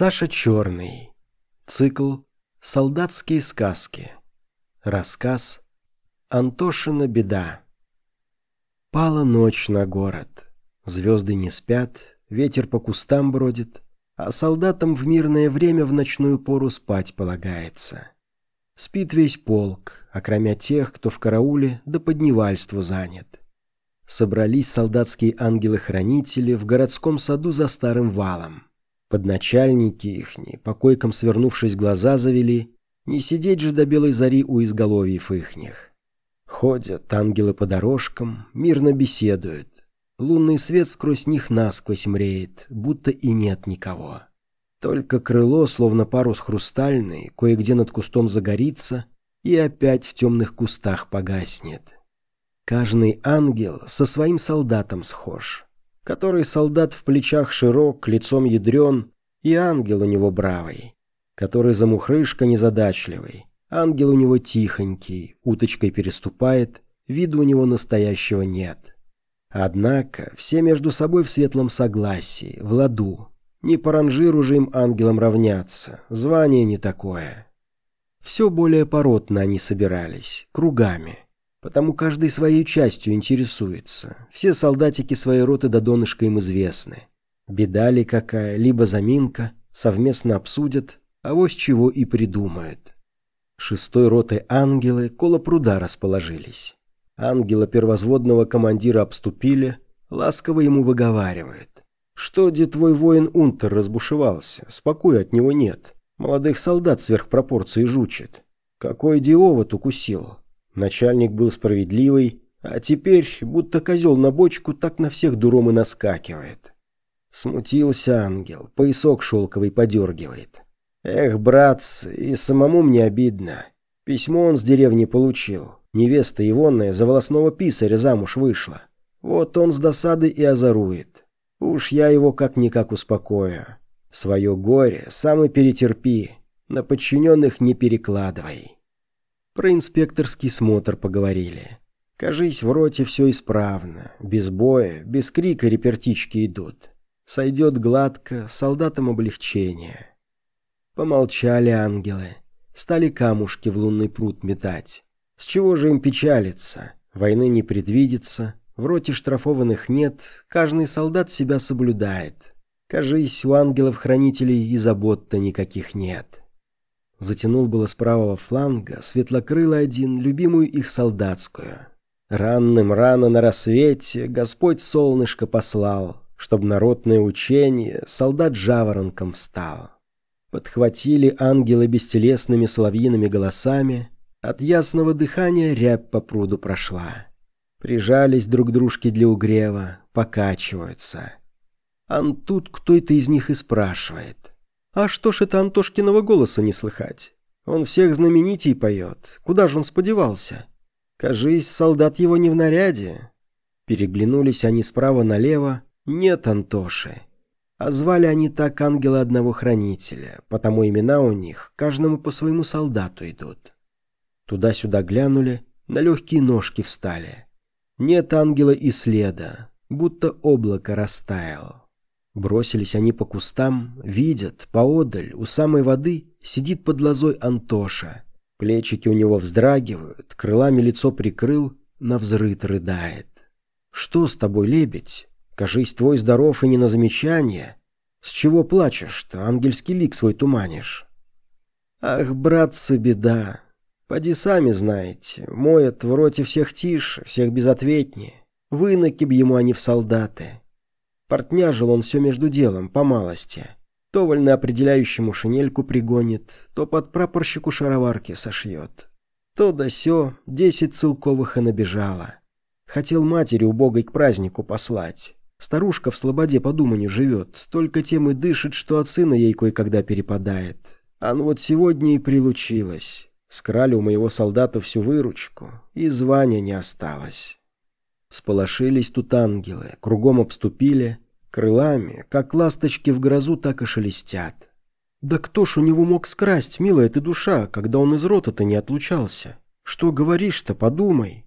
Саша Черный. Цикл «Солдатские сказки». Рассказ «Антошина беда». Пала ночь на город. Звезды не спят, ветер по кустам бродит, а солдатам в мирное время в ночную пору спать полагается. Спит весь полк, окромя тех, кто в карауле да подневальству занят. Собрались солдатские ангелы-хранители в городском саду за старым валом. Подначальники ихни, по койкам свернувшись, глаза завели, не сидеть же до белой зари у изголовьев ихних. Ходят ангелы по дорожкам, мирно беседуют. Лунный свет сквозь них насквозь мреет, будто и нет никого. Только крыло, словно парус хрустальный, кое-где над кустом загорится и опять в темных кустах погаснет. Каждый ангел со своим солдатом схож который солдат в плечах широк, лицом ядрен, и ангел у него бравый, который замухрышка незадачливый, ангел у него тихонький, уточкой переступает, виду у него настоящего нет. Однако все между собой в светлом согласии, в ладу. Не по ранжиру же им ангелам равняться, звание не такое. Все более поротно они собирались, кругами потому каждый своей частью интересуется. Все солдатики своей роты до донышка им известны. Беда ли какая, либо заминка, совместно обсудят, а вот чего и придумают. Шестой роты ангелы коло пруда расположились. Ангела первозводного командира обступили, ласково ему выговаривают. Что, где твой воин Унтер разбушевался, спокоя от него нет. Молодых солдат сверх пропорции жучит. Какой диовод укусил, Начальник был справедливый, а теперь, будто козел на бочку, так на всех дуром и наскакивает. Смутился ангел, поясок шелковый подергивает. Эх, братц, и самому мне обидно. Письмо он с деревни получил. Невеста Ивонная за волосного писаря замуж вышла. Вот он с досады и озорует. Уж я его как-никак успокою. Свое горе сам и перетерпи, на подчиненных не перекладывай. Про инспекторский смотр поговорили. Кажись, в роте все исправно. Без боя, без крика репертички идут. Сойдет гладко, солдатам облегчение. Помолчали ангелы. Стали камушки в лунный пруд метать. С чего же им печалиться? Войны не предвидится. В роте штрафованных нет. Каждый солдат себя соблюдает. Кажись, у ангелов-хранителей и забот-то никаких нет. Затянул было с правого фланга светлокрылый один, любимую их солдатскую. Ранным рано на рассвете Господь солнышко послал, Чтоб народное учение солдат жаворонком встал. Подхватили ангелы бестелесными соловьиными голосами, От ясного дыхания рябь по пруду прошла. Прижались друг к дружке для угрева, покачиваются. Ан тут кто-то из них и спрашивает. А что ж это Антошкиного голоса не слыхать? Он всех знаменитей поет. Куда же он сподевался? Кажись, солдат его не в наряде. Переглянулись они справа налево. Нет Антоши. А звали они так ангела одного хранителя, потому имена у них каждому по своему солдату идут. Туда-сюда глянули, на легкие ножки встали. Нет ангела и следа, будто облако растаяло. Бросились они по кустам, видят, поодаль, у самой воды, сидит под лозой Антоша. Плечики у него вздрагивают, крылами лицо прикрыл, на взрыт рыдает. «Что с тобой, лебедь? Кажись, твой здоров и не на замечание. С чего плачешь-то, ангельский лик свой туманишь?» «Ах, братцы, беда! Поди сами знаете, моет в роте всех тише, всех безответнее. Выноки б ему они в солдаты. Портняжил он все между делом, по малости. То вольно определяющему шинельку пригонит, то под прапорщику шароварки сошьет. То да сё, десять целковых и набежало. Хотел матери убогой к празднику послать. Старушка в слободе по думанию живет, только тем и дышит, что от сына ей кое-когда перепадает. А ну вот сегодня и прилучилось. Скрали у моего солдата всю выручку, и звания не осталось. Сполошились тут ангелы, кругом обступили, крылами, как ласточки в грозу, так и шелестят. Да кто ж у него мог скрасть, милая ты душа, когда он из рота-то не отлучался? Что говоришь-то, подумай.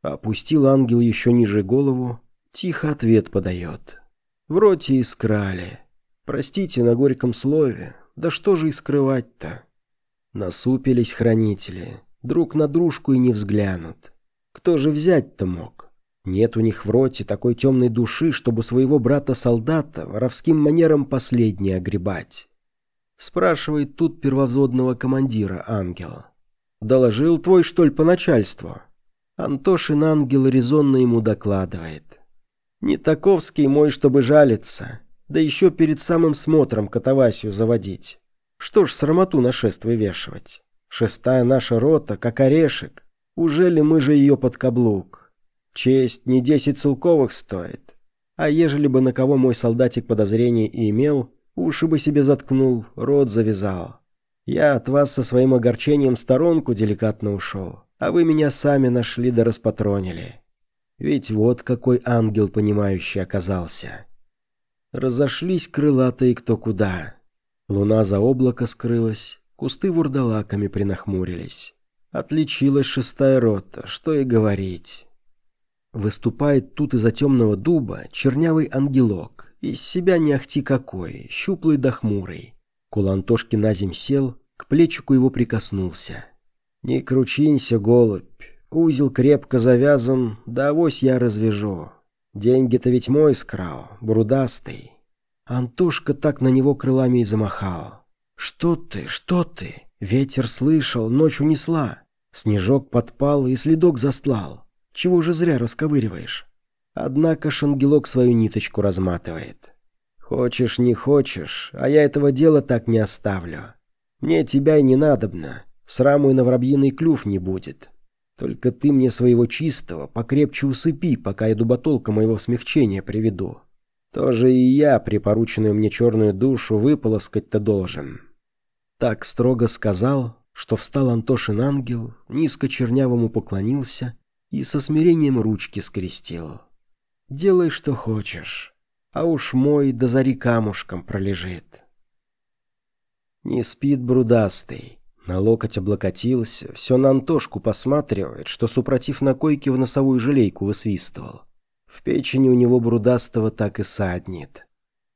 Опустил ангел еще ниже голову, тихо ответ подает. В роте искрали. Простите на горьком слове, да что же и скрывать-то? Насупились хранители, друг на дружку и не взглянут. Кто же взять-то мог? Нет у них в роте такой темной души, чтобы своего брата-солдата воровским манером последнее огребать. Спрашивает тут первовзводного командира ангел. «Доложил твой, что ли, по начальству?» Антошин ангел резонно ему докладывает. «Не таковский мой, чтобы жалиться, да еще перед самым смотром катавасию заводить. Что ж срамоту на шествие вешивать? Шестая наша рота, как орешек. Уже ли мы же ее под каблук? Честь не десять целковых стоит. А ежели бы на кого мой солдатик подозрение и имел, уши бы себе заткнул, рот завязал. Я от вас со своим огорчением сторонку деликатно ушел, а вы меня сами нашли да распатронили. Ведь вот какой ангел понимающий оказался. Разошлись крылатые кто куда. Луна за облако скрылась, кусты вурдалаками принахмурились. Отличилась шестая рота, что и говорить. Выступает тут из-за темного дуба чернявый ангелок. Из себя не ахти какой, щуплый да хмурый. Кулантошки на земь сел, к плечику его прикоснулся. «Не кручинься, голубь, узел крепко завязан, да авось я развяжу. Деньги-то ведь мой скрал, брудастый. Антошка так на него крылами и замахал. «Что ты, что ты? Ветер слышал, ночь унесла. Снежок подпал и следок застлал. Чего же зря расковыриваешь?» Однако шангелок свою ниточку разматывает. «Хочешь, не хочешь, а я этого дела так не оставлю. Мне тебя и не надобно. Сраму и на воробьиный клюв не будет. Только ты мне своего чистого покрепче усыпи, пока я дуботолка моего смягчения приведу. Тоже и я, припорученную мне черную душу, выполоскать-то должен». Так строго сказал, что встал Антошин ангел, низко чернявому поклонился и со смирением ручки скрестил. «Делай, что хочешь, а уж мой до зари камушком пролежит». Не спит брудастый, на локоть облокотился, все на Антошку посматривает, что супротив на койке в носовую желейку высвистывал. В печени у него брудастого так и саднет.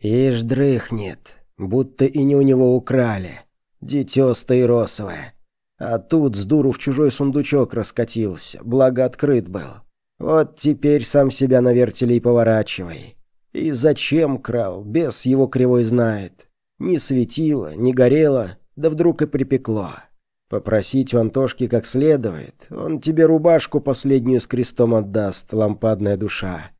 Ишь дрыхнет, будто и не у него украли. Дитё стаиросовое. А тут с дуру в чужой сундучок раскатился, благо открыт был. Вот теперь сам себя на вертеле и поворачивай. И зачем крал, бес его кривой знает. Не светило, не горело, да вдруг и припекло. Попросить у Антошки как следует, он тебе рубашку последнюю с крестом отдаст, лампадная душа.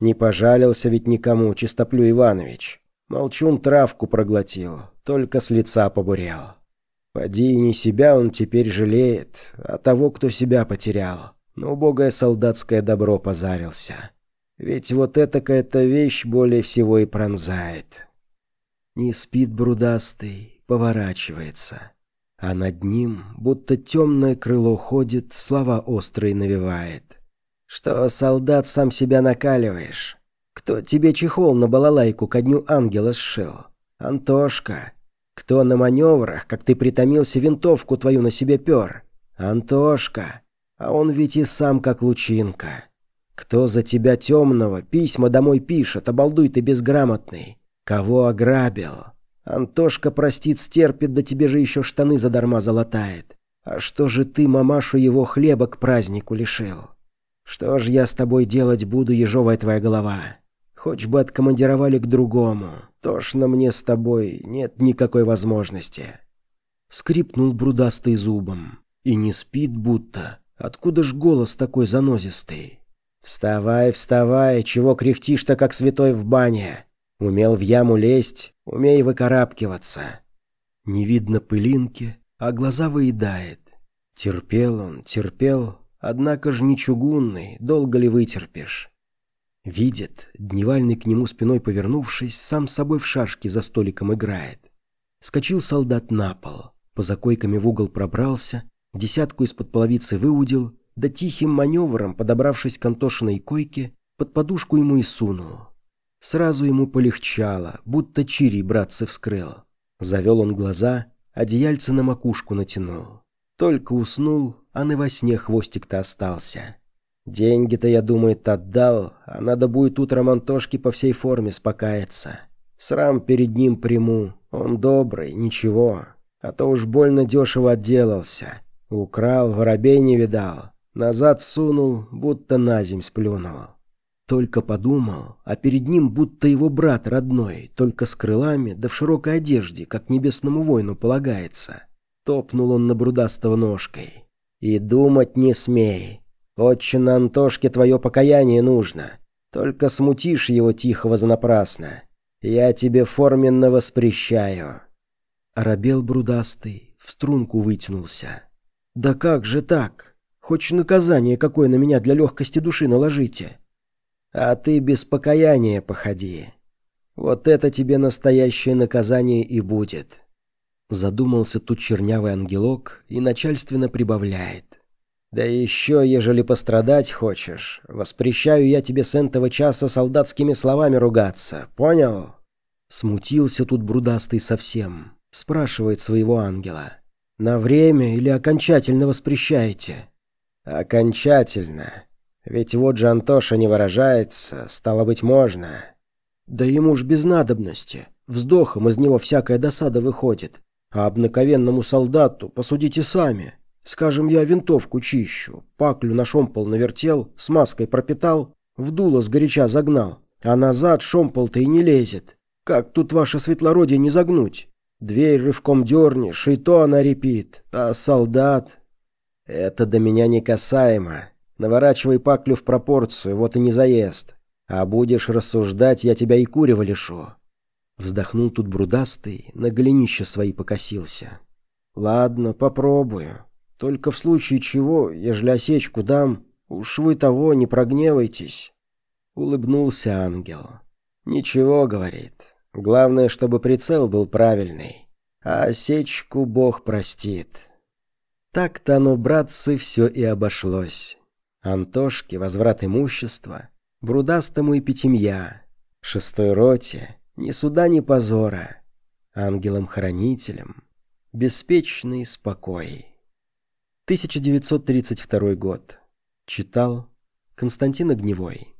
Не пожалился ведь никому, Чистоплю Иванович. Молчун травку проглотил, только с лица побурел. Поди не себя он теперь жалеет, а того, кто себя потерял. Но убогое солдатское добро позарился. Ведь вот этакая-то вещь более всего и пронзает. Не спит брудастый, поворачивается. А над ним, будто темное крыло ходит, слова острые навевает. Что, солдат, сам себя накаливаешь? Кто тебе чехол на балалайку ко дню ангела сшил? Антошка. Кто на маневрах, как ты притомился, винтовку твою на себе пер? Антошка. А он ведь и сам как лучинка. Кто за тебя темного письма домой пишет, обалдуй ты безграмотный? Кого ограбил? Антошка простит, стерпит, да тебе же еще штаны задарма залатает. А что же ты мамашу его хлеба к празднику лишил? Что ж я с тобой делать буду, ежовая твоя голова? Хоть бы откомандировали к другому. Тошно мне с тобой, нет никакой возможности. Скрипнул брудастый зубом. И не спит будто. Откуда ж голос такой занозистый? «Вставай, вставай, чего кряхтишь-то, как святой в бане? Умел в яму лезть, умей выкарабкиваться. Не видно пылинки, а глаза выедает. Терпел он, терпел, однако ж не чугунный, долго ли вытерпишь? Видит, дневальный к нему спиной повернувшись, сам собой в шашки за столиком играет. Скочил солдат на пол, по закойками в угол пробрался, десятку из-под половицы выудил, да тихим маневром, подобравшись к Антошиной койке, под подушку ему и сунул. Сразу ему полегчало, будто чири братцы вскрыл. Завел он глаза, одеяльце на макушку натянул. Только уснул, а на во сне хвостик-то остался. Деньги-то, я думаю, отдал, а надо будет утром Антошке по всей форме спокаяться. Срам перед ним приму, он добрый, ничего. А то уж больно дешево отделался. Украл, воробей не видал. Назад сунул, будто на земь сплюнул. Только подумал, а перед ним будто его брат родной, только с крылами, да в широкой одежде, как небесному воину полагается. Топнул он на брудастого ножкой. «И думать не смей. Отче на Антошке твое покаяние нужно. Только смутишь его тихого занапрасно. Я тебе форменно воспрещаю». Оробел брудастый, в струнку вытянулся. «Да как же так? Хоть наказание какое на меня для легкости души наложите?» А ты без покаяния походи. Вот это тебе настоящее наказание и будет. Задумался тут чернявый ангелок и начальственно прибавляет. Да еще, ежели пострадать хочешь, воспрещаю я тебе с этого часа солдатскими словами ругаться, понял? Смутился тут брудастый совсем, спрашивает своего ангела. На время или окончательно воспрещаете? Окончательно. Ведь вот же Антоша не выражается, стало быть, можно. Да ему ж без надобности. Вздохом из него всякая досада выходит. А обнаковенному солдату посудите сами. Скажем, я винтовку чищу, паклю на шомпол навертел, смазкой пропитал, в дуло сгоряча загнал, а назад шомпол-то и не лезет. Как тут ваше светлородие не загнуть? Дверь рывком дернешь, и то она репит. А солдат... Это до меня не касаемо. Наворачивай паклю в пропорцию, вот и не заезд. А будешь рассуждать, я тебя и курева лишу». Вздохнул тут брудастый, на голенища свои покосился. «Ладно, попробую. Только в случае чего, ежели осечку дам, уж вы того не прогневайтесь». Улыбнулся ангел. «Ничего, — говорит, — главное, чтобы прицел был правильный, а осечку Бог простит». Так-то оно, братцы, все и обошлось. Антошке возврат имущества, Брудастому и Пятимья, Шестой роте, ни суда, ни позора, Ангелам-хранителям, беспечный спокой. 1932 год. Читал Константин Огневой.